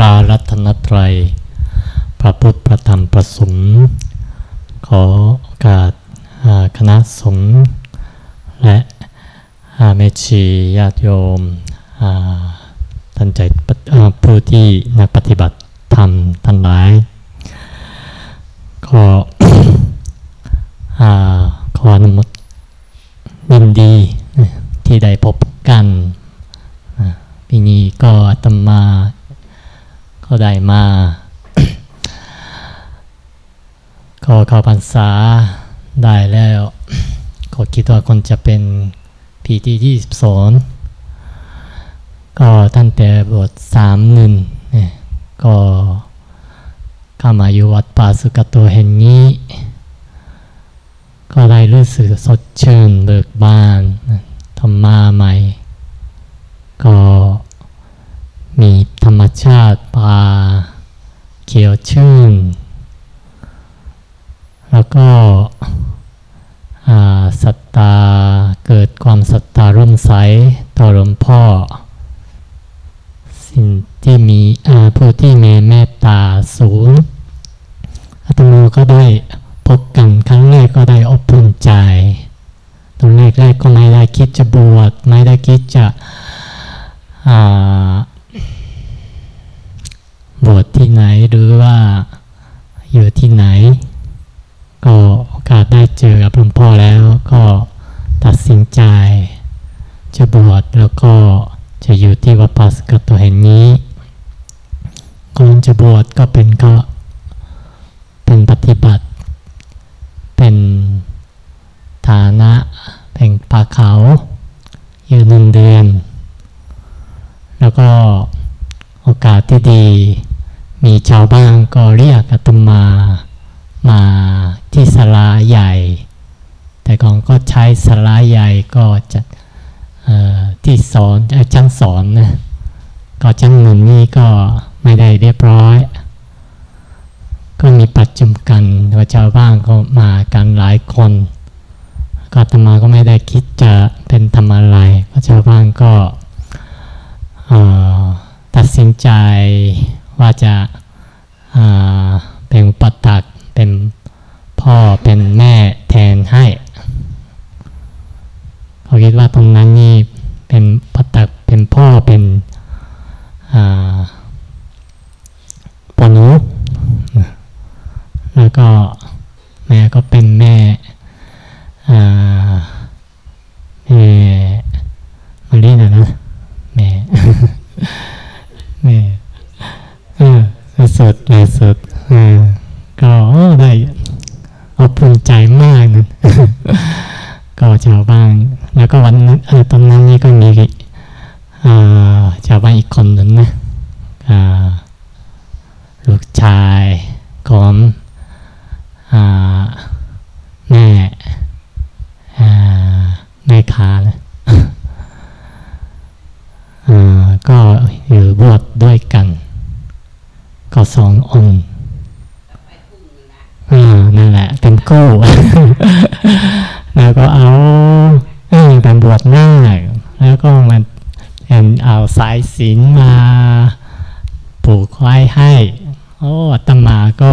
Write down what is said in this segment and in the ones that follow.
ปรารัตนตรัย พระพุทธพระธรรมประสงค์ขอโอกาสคณะสงฆ์และเมชีญาติโยมท่านใจผู้ที่นักปฏิบัติธรรมทั้งหลายขอขออนุโมทยินดีที่ได้พบกันปีนี้ก็ตมา ก็ได้มาก็เข้าพรรษาได้แล้ว ก็คิดว่าคนจะเป็นปีที่ยี่สิบสองก็ตั้งแต่บทสามหนึ่งก็เข้ามาอยู่วัดป่าสุกโตแห่งนี้ ก็ได้รู้สึกสดชื่นเบิกบานธรรมาใหม่ ก็มีธรรมชาติป่าเขียวชื่น แล้วก็ศรัทธาเกิดความศรัทธาร่มใสต่อหลวงพ่อ สิ่งที่มีผู้ที่มีเมตตาสูงอาตมาก็ได้พบกันครั้งแรกก็ได้อบอุ่นใจตอนแรกแรกก็ไม่ได้คิดจะบวชไม่ได้คิดจะบวชที่ไหนหรือว่าอยู่ที่ไหน ก็โอกาสได้เจอกับหลวงพ่อแล้วก็ตัดสินใจ จะบวชแล้วก็จะอยู่ที่วัดปัสกัตตัวแห่งนี้ก่อนจะบวชก็เป็นก็เป็นปฏิบัติ เป็นฐานะเป็นปลาเขาอยู่หนึ่งเดือน แล้วก็โอกาสที่ดีมีชาวบ้านก็เรียกอาตมามาที่ศาลาใหญ่ แต่ก่อนก็ใช้ศาลาใหญ่ก็จะที่สอนชั้นสอนนะก็ชั้นหนึ่งนี่ก็ไม่ได้เรียบร้อย ก็มีปัจจุบันว่าชาวบ้านก็มากันหลายคน ก็ตมาก็ไม่ได้คิดจะเป็นทำอะไรก็ชาวบ้านก็ตัดสินใจว่าจะ เป็นปัตตักเป็นพ่อเป็นแม่แทนให้เขาคิดว่าตรงนั้นนี่เป็นปัตตักเป็นพ่อเป็นปนุแล้วก็แม่ก็เป็นแม่แม่มารีนะนะแม่แม่เออสุดเลยสุดก็ได้อบอุ่นใจมากนะก็ชาวบ้านแล้วก็วันนั้นตอนนั้นนี่ก็มีชาวบ้านอีกคนหนึ่งนะลูกชายของแม่แม่ค้านะก็อยู่บวชด้วยกัน ก็สององค์นั่นแหละเป็นกู้แล้วก็เอาเป็นบวชหน้าแล้วก็มันเอาสายศีล มาปลูกไว้ให้ โอ้ตมาก็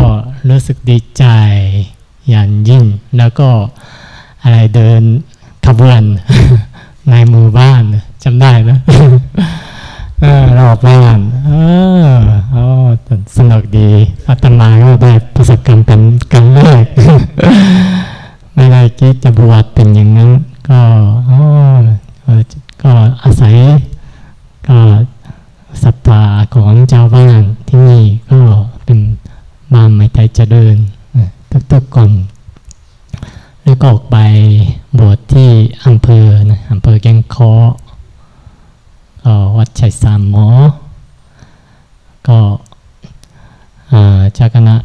รู้สึกดีใจอย่างยิ่ง แล้วก็อะไรเดินขบวนในหมู่บ้านจำได้นะรอบบ้านเออโอ้สนุกดีอาตมาก็ได้ประสบการณ์เป็นกันแรกไม่ได้คิดจะบวชเป็นอย่างนั้น ก็ก็อาศัยก็ ศรัทธาของเจ้าบ้านที่นี่ก็เป็นมาไม่ใจจะเดินทุกๆคนแล้วก็ออกไปบวชที่อำเภอนะอำเภอแกงคอวัดชัยสามหมอ ก็เจ้าคณะ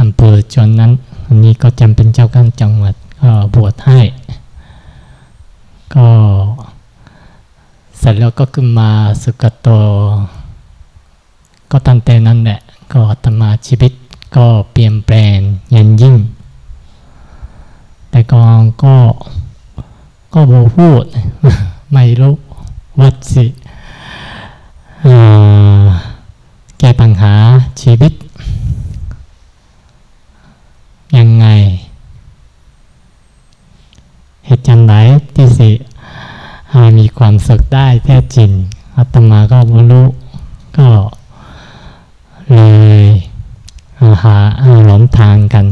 อำเภอจนนั้นอันนี้ก็จำเป็นเจ้าการจังหวัดก็บวชให้ ก็เสร็จแล้วก็ขึ้นมาสุกโต ก็ตั้งแต่นั้นแหละก็ธรรมาชีวิตก็เปลี่ยนแปลงยันยิ่ง แต่ก่อนก็ก็บพูด ไม่รู้วัดสิแก้ปัญหาชีวิต ยังไง เหตุจันไหนที่สิมีความสุขได้แท้จริงอาตมาก็บรรลุก็ เลยหาหลงทางกัน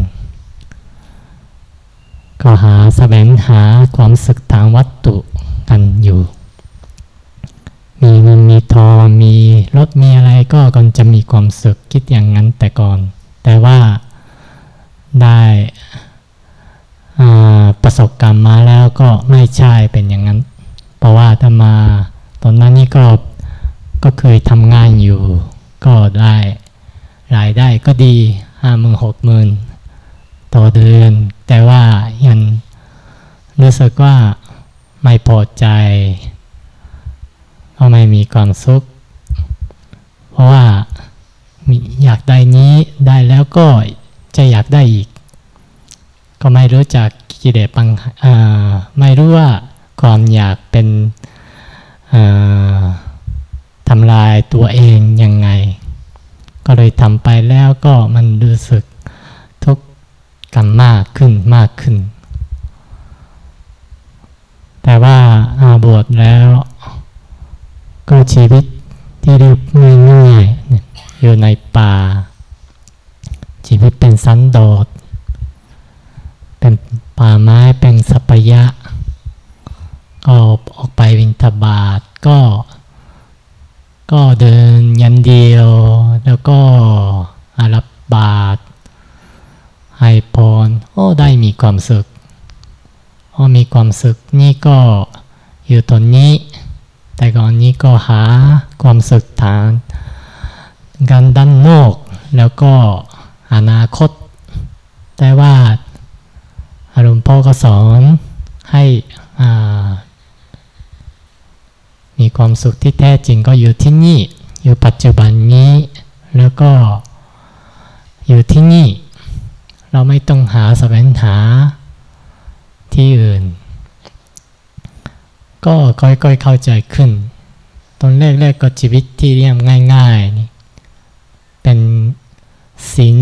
ก็หาแสวงหาความสุขทางวัตถุกันอยู่ มีเงินมีทองมีรถมีอะไรก็ก่อนจะมีความสุขคิดอย่างนั้นแต่ก่อน แต่ว่าได้ประสบการณ์มาแล้วก็ไม่ใช่เป็นอย่างนั้น เพราะว่าถ้ามาตอนนั้นนี่ก็ก็เคยทำงานอยู่ ก็ได้ รายได้ก็ดีห้าหมื่นหกหมื่นต่อเดือน แต่ว่ายังรู้สึกว่าไม่พอใจก็ไม่มีความสุข เพราะว่าอยากได้นี้ได้แล้วก็จะอยากได้อีก ก็ไม่รู้จักกิเลสปังไม่รู้ว่าความอยากเป็นทำลายตัวเองยังไง ก็เลยทำไปแล้วก็มันรู้สึกทุกข์กันมากขึ้นมากขึ้น แต่ว่าอาบวชแล้ว ก็ชีวิตที่เรียบง่ายๆอยู่ในป่า ชีวิตเป็นสันโดษเป็นป่าไม้เป็นสัพยะ ก็ออกไปวินทบาทก็ ก็เดินยันเดียว แล้วก็อารับบาตให้พรโอ้ได้มีความสุขโอ้มีความสุขนี่ก็อยู่ตรงนี้ แต่ก่อนนี้ก็หาความสุขทางการด้านนอกแล้วก็อนาคต แต่ว่าอารมณ์พ่อก็สอนให้อ่ามีความสุขที่แท้จริงก็อยู่ที่นี่ อยู่ปัจจุบันนี้ แล้วก็อยู่ที่นี่ เราไม่ต้องหาสแสวงหาที่อื่น ก็ค่อยๆเข้าใจขึ้น ตอนแรกๆก็ชีวิตที่เรียบง่ายๆนี่เป็นศีล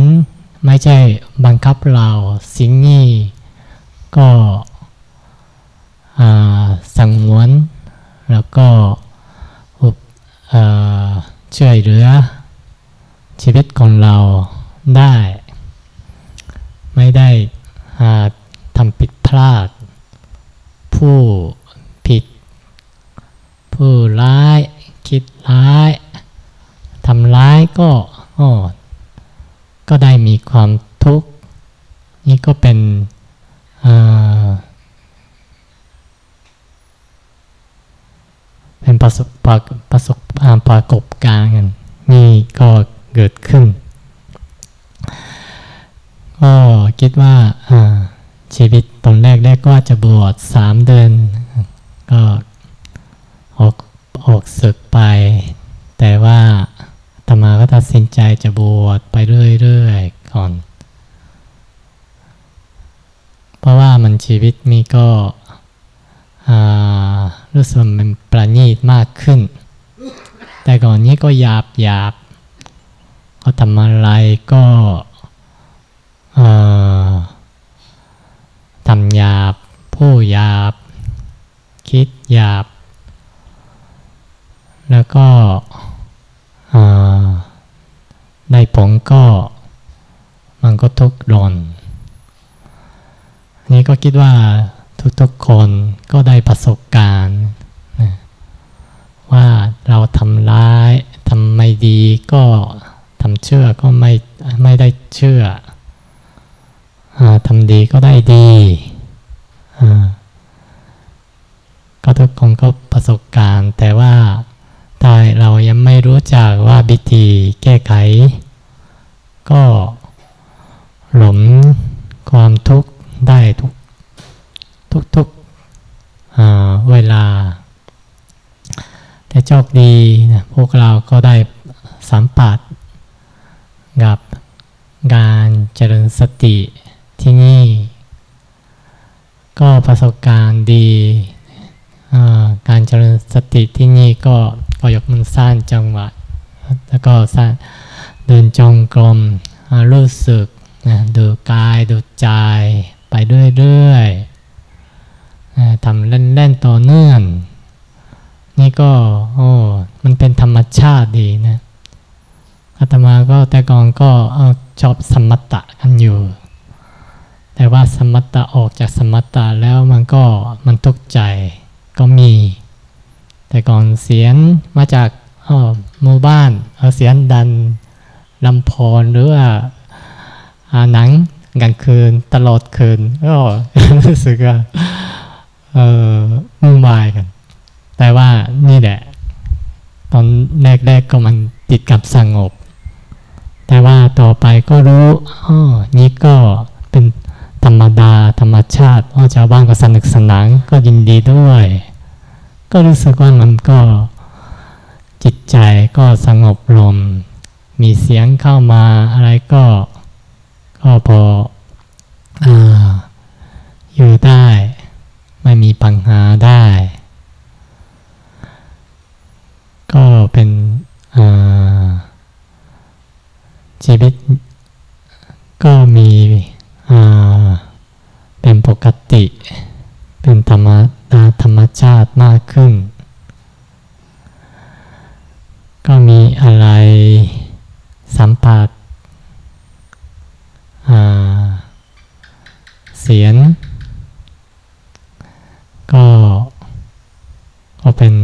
ไม่ใช่บังคับเราศีลนี่ก็สังวนแล้วก็ช่วยเหลือ ชีวิตของเราได้ ไม่ได้ทำผิดพลาด ผู้ผิด ผู้ร้าย คิดร้ายทำร้ายก็ก็ได้มีความทุกข์ นี่ก็เป็นเป็นประสบประสบปรากบการณ์นี่ก็เกิดขึ้น ก็คิดว่าชีวิตต อนแรกแรกก็จะบวชสามเดือน ก็ออกออกศึกไป แต่ว่าธรรมาก็ตัดสินใจจะบวชไปเรื่อยๆก่อน เพราะว่ามันชีวิตมีก็รู้สึกมันประณีตมากขึ้น แต่ก่อนนี้ก็หยาบหยาบเขาทำอะไรก็ทำหยาบ ผู้หยาบ คิดหยาบ แล้วก็ได้ผลก็มันก็ทุกข์ร้อนนี่ก็คิดว่าทุกๆคนก็ได้ประสบการณ์ว่าเราทำร้ายทำไม่ดีก็ทำเชื่อก็ไม่ไม่ได้เชื่อทำดีก็ได้ดีก็ทุก คงก็ประสบการณ์ แต่ว่าถ้าเรายังไม่รู้จักว่าวิธีแก้ไข ก็หลมความทุกข์ได้ทุกทุกๆเวลา แต่โชคดีนะพวกเราก็ได้สัมผัสกับการเจริญสติที่นี่ ก็ประสบการณ์ดี การเจริญ สร้างจังหวะ แล้วก็สร้างเดินจงกรมรู้สึกนะดูกายดูใจไปเรื่อยๆทำเล่นๆต่อเนื่อง นี่ก็โอ้มันเป็นธรรมชาติดีนะอาตมาก็แต่ก่อนก็ชอบสมถะกันอยู่ แต่ว่าสมถะออกจากสมถะแล้วมันก็มันทุกข์ใจก็มี แต่ก่อนเสียงมาจาก หมู่บ้านเอเสียงดันลำโพงหรือว่าหนังกลางคืนตลอดคืนก็รู้สึกว่าเออมุ่งวายกัน แต่ว่านี่แหละ ตอนแรกๆก็มันติดกับสงบ แต่ว่าต่อไปก็รู้อ๋อนี่ก็เป็นธรรมดาธรรมชาติอ๋อชาวบ้านก็สนุกสนานก็ยินดีด้วย ก็รู้สึกว่ามันก็ จิตใจก็สงบลม มีเสียงเข้ามาอะไรก็ก็พอออยู่ได้ ไม่มีปัญหาได้ ก็เป็นชีวิตก็มีเป็นปกติ เป็นธรรมดาธรรมชาติมากขึ้น ก็มีอะไรสัมผัสเสียง ก็ก็เป็น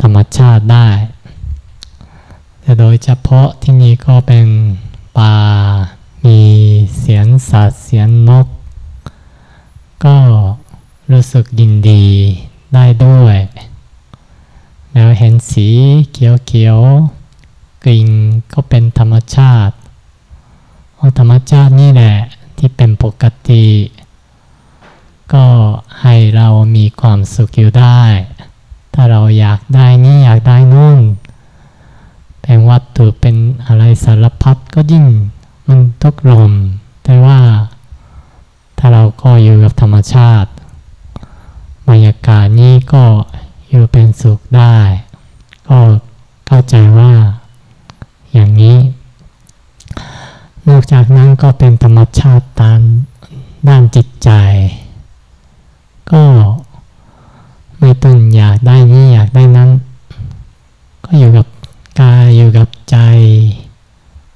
ธรรมชาติได้ แต่โดยเฉพาะที่นี้ก็เป็นป่ามีเสียงสัตว์เสียงนก ก็รู้สึกยินดีได้ด้วย แล้วเห็นสีเขียวๆกลิ่นก็เป็นธรรมชาติธรรมชาตินี่แหละที่เป็นปกติ ก็ให้เรามีความสุขอยู่ได้ ถ้าเราอยากได้นี่อยากได้นู่นเป็นวัตถุเป็นอะไรสารพัดก็ยิ่งมันทุกลมแต่ว่าถ้าเราก็อยู่กับธรรมชาติบรรยากาศนี้ก็ อยู่เป็นสุขได้ ก็เข้าใจว่าอย่างนี้ นอกจากนั้นก็เป็นธรรมชาติตามด้านจิตใจ ก็ไม่ต้องอยากได้นี้อยากได้นั้น ก็อยู่กับกายอยู่กับใจ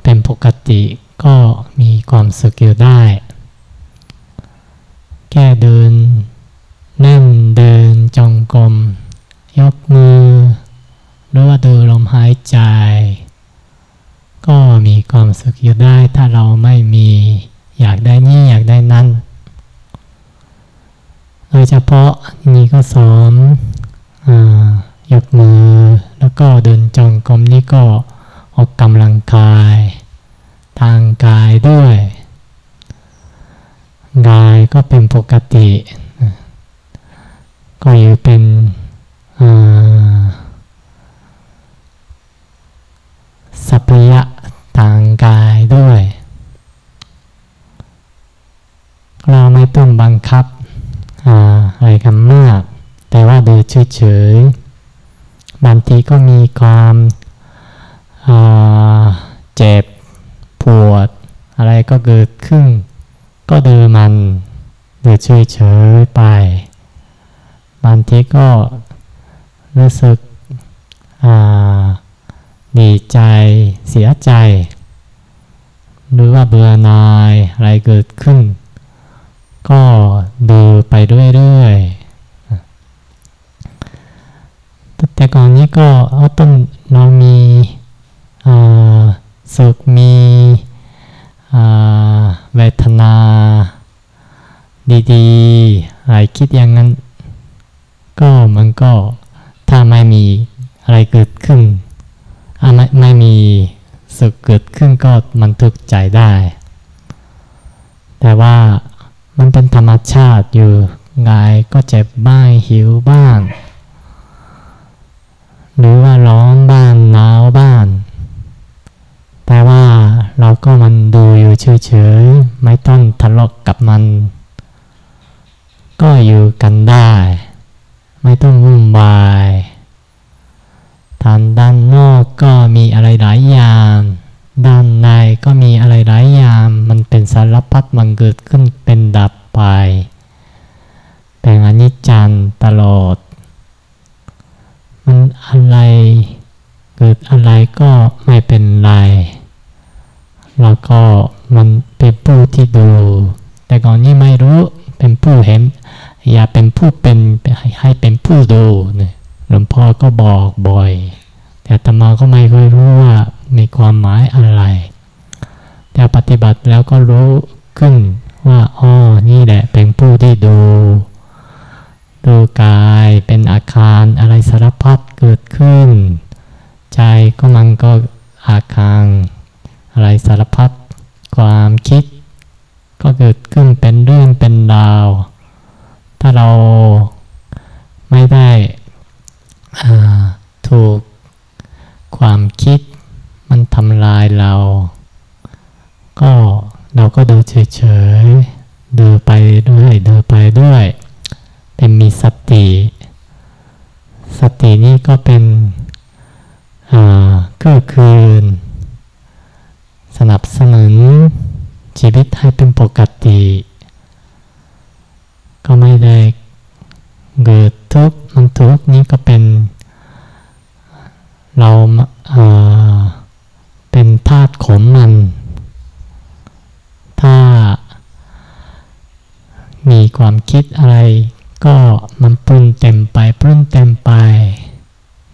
เป็นปกติก็มีความสุขอยู่ได้ แค่เดินนั่งเดินจงกรม ยกมือ หรือว่าดูลมหายใจ ก็มีความสุขอยู่ได้ ถ้าเราไม่มีอยากได้นี่อยากได้นั่น โดยเฉพาะนี่ก็สอนอยกมือ แล้วก็เดินจงกรมนี่ก็ออกกำลังกาย ทางกายด้วยกายก็เป็นปกติ ก็อยู่เป็น สัพยะทางกายด้วย เราไม่ต้องบังคับอะไรกันมาก แต่ว่าดูเฉยๆบางทีก็มีความเจ็บปวด อะไรก็เกิดขึ้น ก็ดูมันดูเฉยๆไปบางทีก็ รู้สึกดีใจเสียใจ หรือว่าเบื่อหน่ายอะไรเกิดขึ้น ก็ดูไปเรื่อยๆแต่ก่อนนี้ก็เอาต้นเรามีสุขมีเวทนา ดีๆอะไรคิดอย่างนั้น ก็มันก็ถ้าไม่มีอะไรเกิดขึ้นไม่ไม่มีสุข ก็มันทุกข์ใจได้ แต่ว่ามันเป็นธรรมชาติอยู่กายก็เจ็บบ้างหิวบ้าง หรือว่าร้อนบ้างหนาวบ้างแต่ว่าเราก็มันดูอยู่เฉยๆไม่ต้องทะเลาะกับมัน ก็อยู่กันได้ ไม่ต้องวุ่นวายทางด้านนอกก็มีอะไรหลายอย่าง ด้านในก็มีอะไรหลายอย่างมันเป็นสารพัดมันเกิดขึ้นเป็นดับไป เป็นอนิจจังตลอด มันอะไรเกิดอะไรก็ไม่เป็นไร แล้วก็มันเป็นผู้ที่ดู แต่ก่อนนี้ไม่รู้เป็นผู้เห็น อย่าเป็นผู้เป็นให้เป็นผู้ดูเนี่ยหลวงพ่อก็บอกบ่อย แต่ธรรมาก็ไม่ค่อยรู้ว่า มีความหมายอะไร แต่ปฏิบัติแล้วก็รู้ขึ้นว่าอ๋อนี่แหละเป็นผู้ที่ดู ดูกายเป็นอาคารอะไรสารพัดเกิดขึ้น ใจก็มันก็อาคารอะไรสารพัดความคิด ก็เกิดขึ้นเป็นเรื่องเป็นราว ถ้าเราไม่ได้ถูกความคิดมันทำลายเรา ก็ เราก็ดูเฉยๆดูไปด้วยดูไปด้วย เป็นมีสติ สตินี้ก็เป็นก็คืน สนับสนุนชีวิตให้เป็นปกติไม่ได้เกิดทุกข์มันทุกข์นี้ก็เป็น เราเป็นธาตุของมัน ถ้ามี คิดอะไรก็มันปรุงเต็มไปปรุงเต็มไป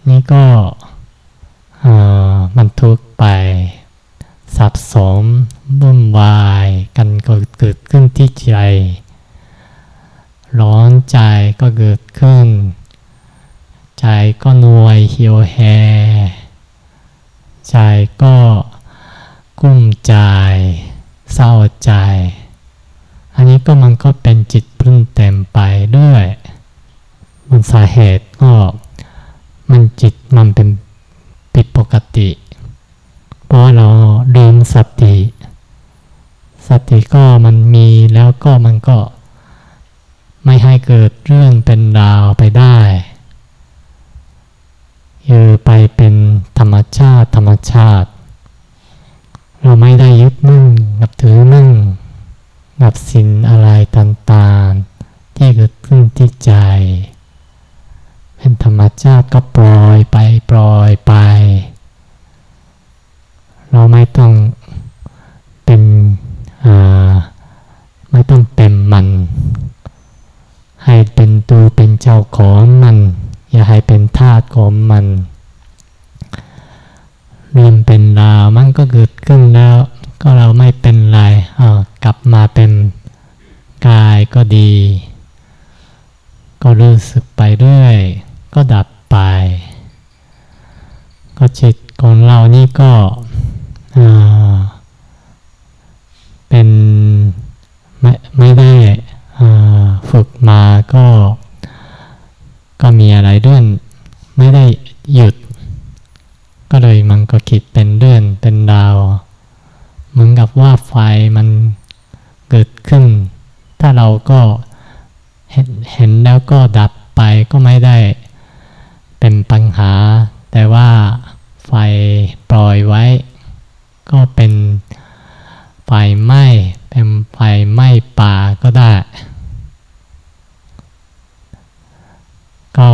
นี่ก็มันทุกไป สับสมวุ่นวายกันก็เกิดขึ้นที่ใจ ร้อนใจก็เกิดขึ้น ใจก็นวยเหี่ยวแหใจก็กุ้มใจ เศร้าใจ อันนี้ก็มันก็เป็นจิต พึ่งเต็มไปด้วยมันสาเหตุก็มันจิตมันเป็นผิดปกติ เพราะเราลืมสติ สติก็มันมีแล้วก็มันก็ ไม่ให้เกิดเรื่องเป็นราวไปได้ยือไปเป็นธรรมชาติธรรมชาติ เราไม่ได้ยึดมั่นกับถือมั่น กับสิ่งอะไรต่างๆ ที่เกิดขึ้นที่ใจ เป็นธรรมชาติก็ปล่อยไปปล่อยไป เราไม่ต้องเป็นอ่าต้องเป็นมัน ให้เป็นตัวเป็นเจ้าของมันอย่าให้เป็นธาตุของมันเริ่มเป็นราวมันก็เกิดขึ้นแล้ว ก็เราไม่เป็นไรกลับมาเป็นกายก็ดี ก็ รู้สึกไปเรื่อย ก็ดับไป ก็จิตของเรานี่ก็เป็นไม่ไม่ได้ฝึกมาก็ก็มีอะไรเรื่องไม่ได้หยุด ก็เลยมันก็คิดเป็นเรื่องเป็นดาว เหมือนกับว่าไฟมันเกิดขึ้น ถ้าเราก็เห็นเห็นแล้วก็ดับไปก็ไม่ได้เป็นปัญหา แต่ว่าไฟปล่อยไว้ ก็เป็นไฟไหม้เป็นไฟไหม้ป่าก็ได้ ก็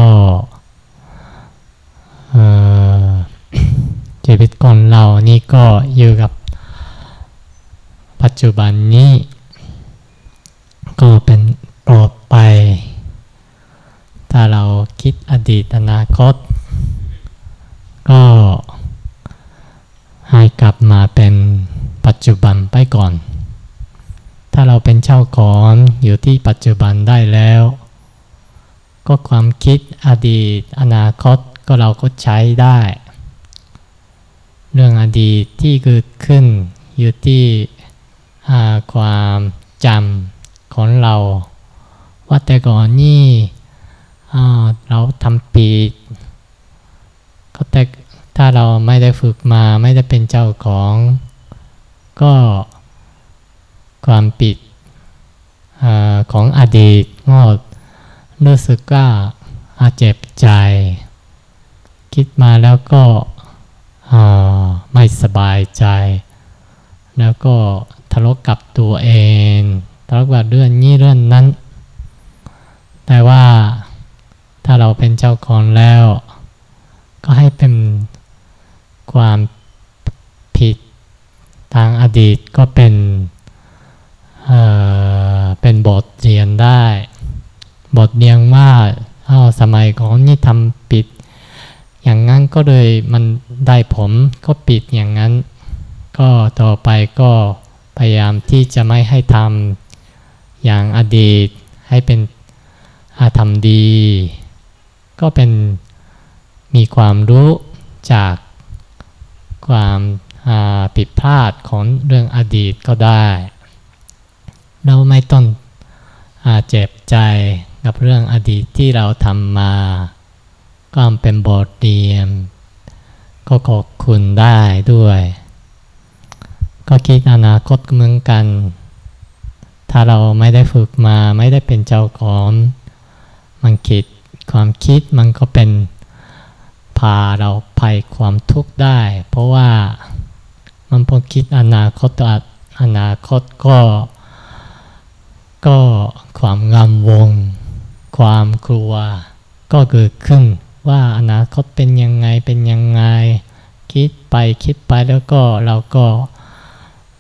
ชีวิตก่อนเรานี่ก็อยู่กับปัจจุบันนี้ ก็เป็นปลอดไป ถ้าเราคิดอดีตอนาคต ก็ ให้กลับมาเป็นปัจจุบันไปก่อน ถ้าเราเป็นเจ้าของอยู่ที่ปัจจุบันได้แล้ว ก็ความคิดอดีต อนาคตก็เราก็ใช้ได้ เรื่องอดีตที่เกิดขึ้นอยู่ที่ความจำของเรา ว่าแต่ก่อนนี่เราทำปีด ถ้าเราไม่ได้ฝึกมาไม่ได้เป็นเจ้าของ ก็ความปิดอของอดีตก็รู้สึกว่าอาเจ็บใจ คิดมาแล้วก็ไม่สบายใจ แล้วก็ทะเลาะกับตัวเองทะเลาะกับเรื่องนี้เรื่องนั้น แต่ว่าถ้าเราเป็นเจ้าของแล้ว ก็ให้เป็น ความผิดทางอดีตก็เป็นเเป็นบทเรียนได้ บทเรียนว่าเอาสมัยของนี่ทำปิด อย่างนั้นก็เลยมันได้ผมก็ปิดอย่างนั้น ก็ต่อไปก็พยายามที่จะไม่ให้ทำอย่างอดีตให้เป็นอาธรรมดี ก็เป็นมีความรู้จาก ความผิดพลาดของเรื่องอดีตก็ได้ เราไม่ต้องเจ็บใจกับเรื่องอดีตที่เราทำมาก็เป็นบทเรียนก็ขอบคุณได้ด้วย ก็คิดอนาคตเหมือนกัน ถ้าเราไม่ได้ฝึกมาไม่ได้เป็นเจ้าของ มันคิดความคิดมันก็เป็น พาเราภัยความทุกข์ได้ เพราะว่ามันพอคิดอนาคตอนาคตก็ ก็ความงามวงความกลัว ก็เกิดขึ้นว่าอนาคตเป็นยังไงเป็นยังไง คิดไปคิดไปแล้วก็เราก็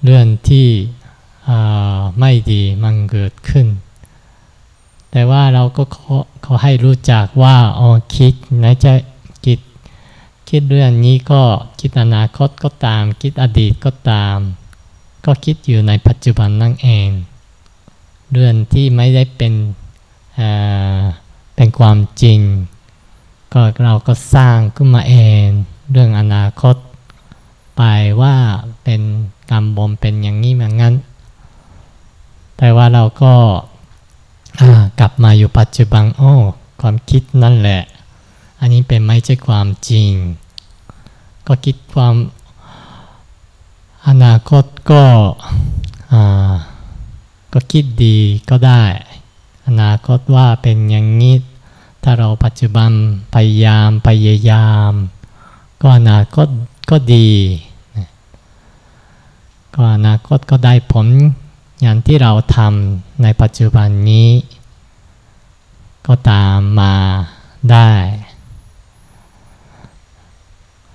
เรื่องที่ไม่ดีมันเกิดขึ้น แต่ว่าเราก็เขาให้รู้จักว่าอ๋อคิดไหนจะ คิดเรื่องนี้ก็คิดอนาคตก็ตาม คิดอดีตก็ตาม ก็คิดอยู่ในปัจจุบันนั่งเอง เรื่องที่ไม่ได้เป็นเป็นความจริง ก็เราก็สร้างขึ้นมาเอง เรื่องอนาคต ไปว่าเป็นกรรมบมเป็นอย่างนี้มือนงั้น แต่ว่าเราก็กลับมาอยู่ปัจจุบันโอ้ความคิดนั่นแหละ อันนี้เป็นไม่ใช่ความจริง ก็คิดความอนาคตก็ก็คิดดีก็ได้ อนาคตว่าเป็นอย่างนี้ ถ้าเราปัจจุบันพยายามพยายาม ก็อนาคตก็ดี ก็อนาคตก็ได้ผลอย่างที่เราทำในปัจจุบันนี้ ก็ตามมาได้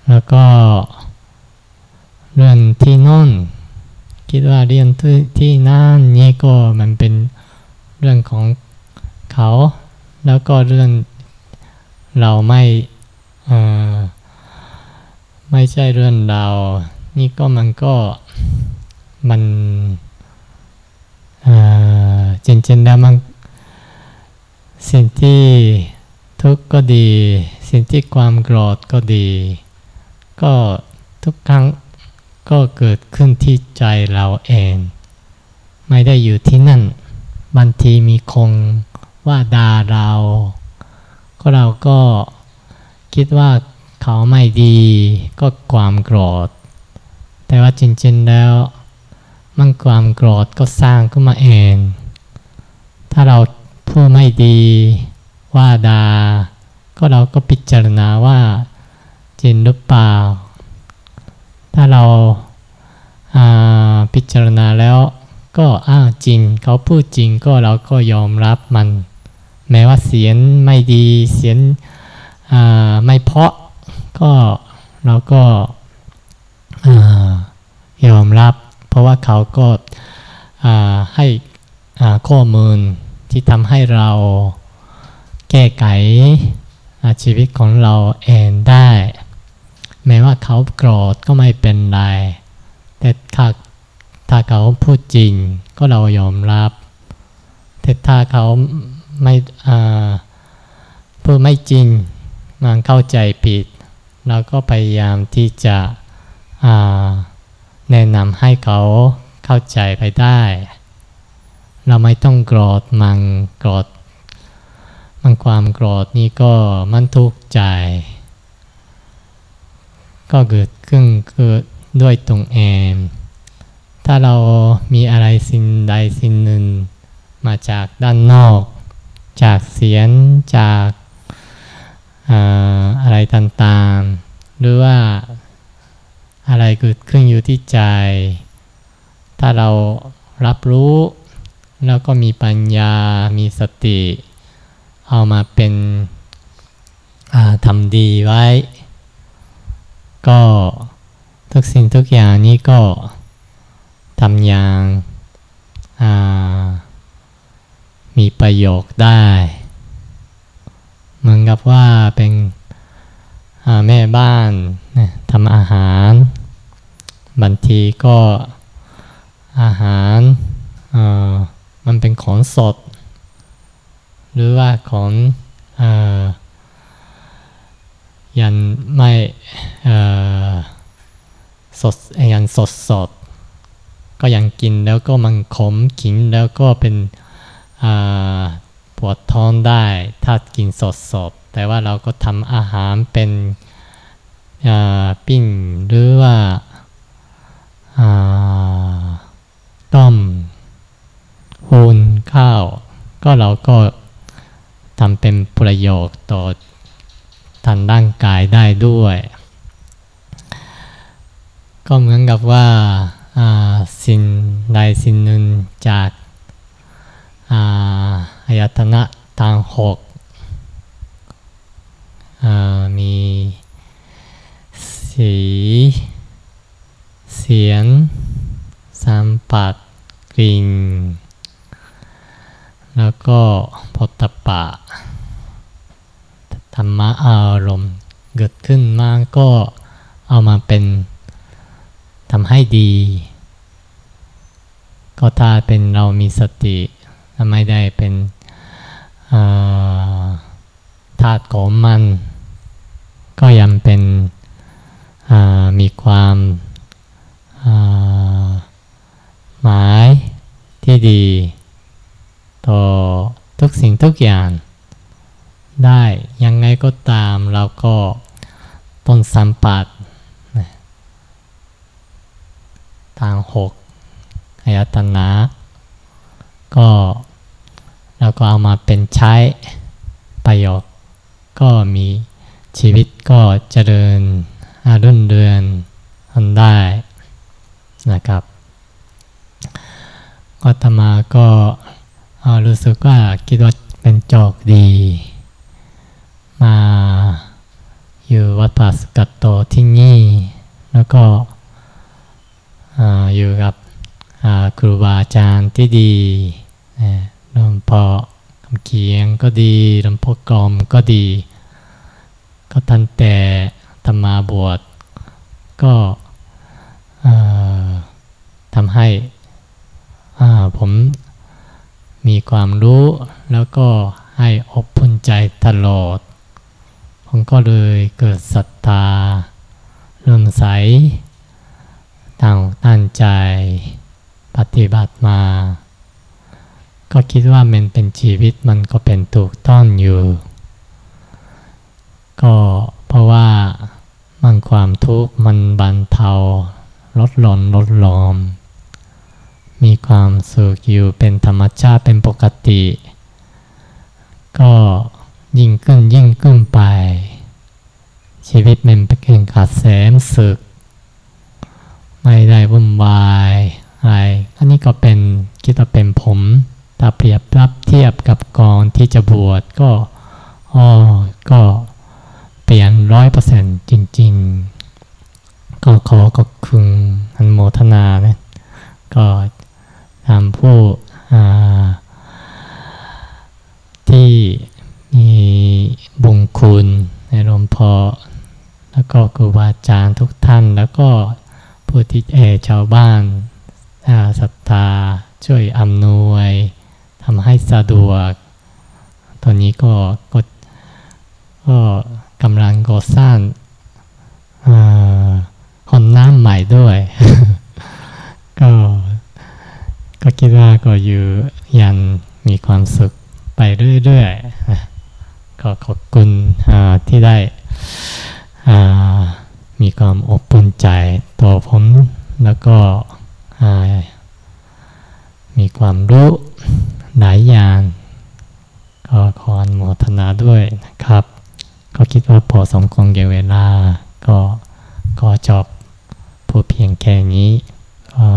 แล้วก็เรื่องที่นอนคิดว่าเรียนที่ที่นั่นนี่ก็มันเป็นเรื่องของเขา แล้วก็เรื่องเราไม่ไม่ใช่เรื่องเรา นี่ก็มันก็มันจริงๆแล้วมันสิ่งที่ทุกข์ก็ดี สิ่งที่ความโกรธก็ดี ก็ทุกครั้งก็เกิดขึ้นที่ใจเราเอง ไม่ได้อยู่ที่นั่น บางทีมีคงว่าดาเรา ก็เราก็คิดว่าเขาไม่ดีก็ความโกรธ แต่ว่าจริงๆแล้ว มันความโกรธก็สร้างขึ้นมาเอง ถ้าเราพูดไม่ดีว่าดา ก็เราก็พิจารณาว่า จริงหรือเปล่า ถ้าเราพิจารณาแล้วก็อ้าวจริง เขาพูดจริงก็เราก็ยอมรับมัน แม้ว่าเสียงไม่ดีเสียงไม่เพาะก็เราก็ยอมรับ เพราะว่าเขาก็ให้ข้อมูลที่ทำให้เราแก้ไขชีวิตของเราเองได้ แม้ว่าเขาโกรธก็ไม่เป็นไร แต่ถ้าถ้าเขาพูดจริงก็เรายอมรับ แต่ถ้าเขาไม่พูดไม่จริงมันเข้าใจผิด เราก็พยายามที่จะแนะนำให้เขาเข้าใจไปได้ เราไม่ต้องโกรธมันโกรธมันความโกรธนี่ก็มันทุกข์ใจ ก็เกิดขึ้นเกิดด้วยตรงเอง ถ้าเรามีอะไรสิ่งใดสิ่งหนึ่ง มาจากด้านนอก จากเสียงจากอะไรต่างๆ หรือว่าอะไรเกิดขึ้นอยู่ที่ใจ ถ้าเรารับรู้ แล้วก็มีปัญญา มีสติ เอามาเป็นทำดีไว้ ก็ทุกสิ่งทุกอย่างนี้ก็ทำอย่างมีประโยชน์ได้ เหมือนกับว่าเป็นแม่บ้านทำอาหารบางทีก็อาหารมันเป็นของสด หรือว่าของ ยันไม่สดยันสดสดก็ยังกินแล้วก็มันขมขิงแล้วก็เป็นปวดท้องได้ ถ้ากินสดสดแต่ว่าเราก็ทำอาหารเป็นปิ้งหรือว่าต้มหุนข้าว ก็เราก็ทำเป็นประโยชน์ต่อ ทางร่างกายได้ด้วย ก็เหมือนกับว่าสิ่งใดสิ่งหนึ่งจากอายตนะทางหกมีสี เสียงสัมผัสกลิ่นแล้วก็พตปะ ธรรมะอารมณ์เกิดขึ้นมาก็เอามาเป็นทำให้ดี ก็ถ้าเป็นเรามีสติไม่ได้เป็นธาตุของมัน ก็ยังเป็นมีความหมายที่ดี ต่อทุกสิ่งทุกอย่าง ได้ยังไงก็ตามเราก็ต้องสัมผัสทางหกอายตนะก็เราก็เอามาเป็นใช้ประโยชน์ก็มีชีวิตก็เจริญอารุ่นเรือนทันได้นะครับ ก็ตมาก็รู้สึกว่าคิดว่าเป็นจอกดี มาอยู่วัดป่าสกัดโตที่นี่ แล้วก็อยู่กับครูบาอาจารย์ที่ดีหลวงพ่อคำเขียงก็ดีหลวงพ่อกรมก็ดี ก็ทันแต่ธรรมาบวชก็ทำให้ผมมีความรู้แล้วก็ให้อบพุนใจตลอด ผมก็เลยเกิดศรัทธาเริ่มใสตั้งตั้งใจ ปฏิบัติมา ก็คิดว่ามันเป็นชีวิตมันก็เป็นถูกต้องอยู่ ก็เพราะว่ามันความทุกข์มันบันเทาลดหล่นลดลอม มีความสุขอยู่เป็นธรรมชาติเป็นปกติ ก็ ยิ่งขึ้นยิ่งขึ้นไป ชีวิตมันเป็นขาดแสนสึก ไม่ได้วุ่นวายอะไรอันนี้ก็เป็นคิดว่าเป็นผมถ้าเปรียบรับเทียบกับกองที่จะบวชก็อ๋อก็เปลี่ยนร้อยเปอร์เซ็นต์จริง ๆ ก็ขอขอบคุณอันโมทนานะก็ทำผู้ที่มีบุญคุณในหลวงพ่อแล้ว ก็ครูบาอาจารย์ทุกท่าน แล้วก็ผู้ที่เอชาวบ้านศรัทธาช่วยอำนวยทำให้สะดวก ตอนนี้ก็ก็ก็กำลังก่อสร้างห้องน้ำใหม่ด้วย ก็ก็คิดว่าก็อยู่ยันมีความสุขไปเรื่อยๆก็ขอบคุณที่ได้ มีความอบอุ่นใจต่อผมแล้วก็มีความรู้หลายอย่างก็ขออนุโมทนาด้วยนะครับ ก็คิดว่าพอสมควรแก่เวลา ก็ขอจบผู้เพียงแค่นี้ก็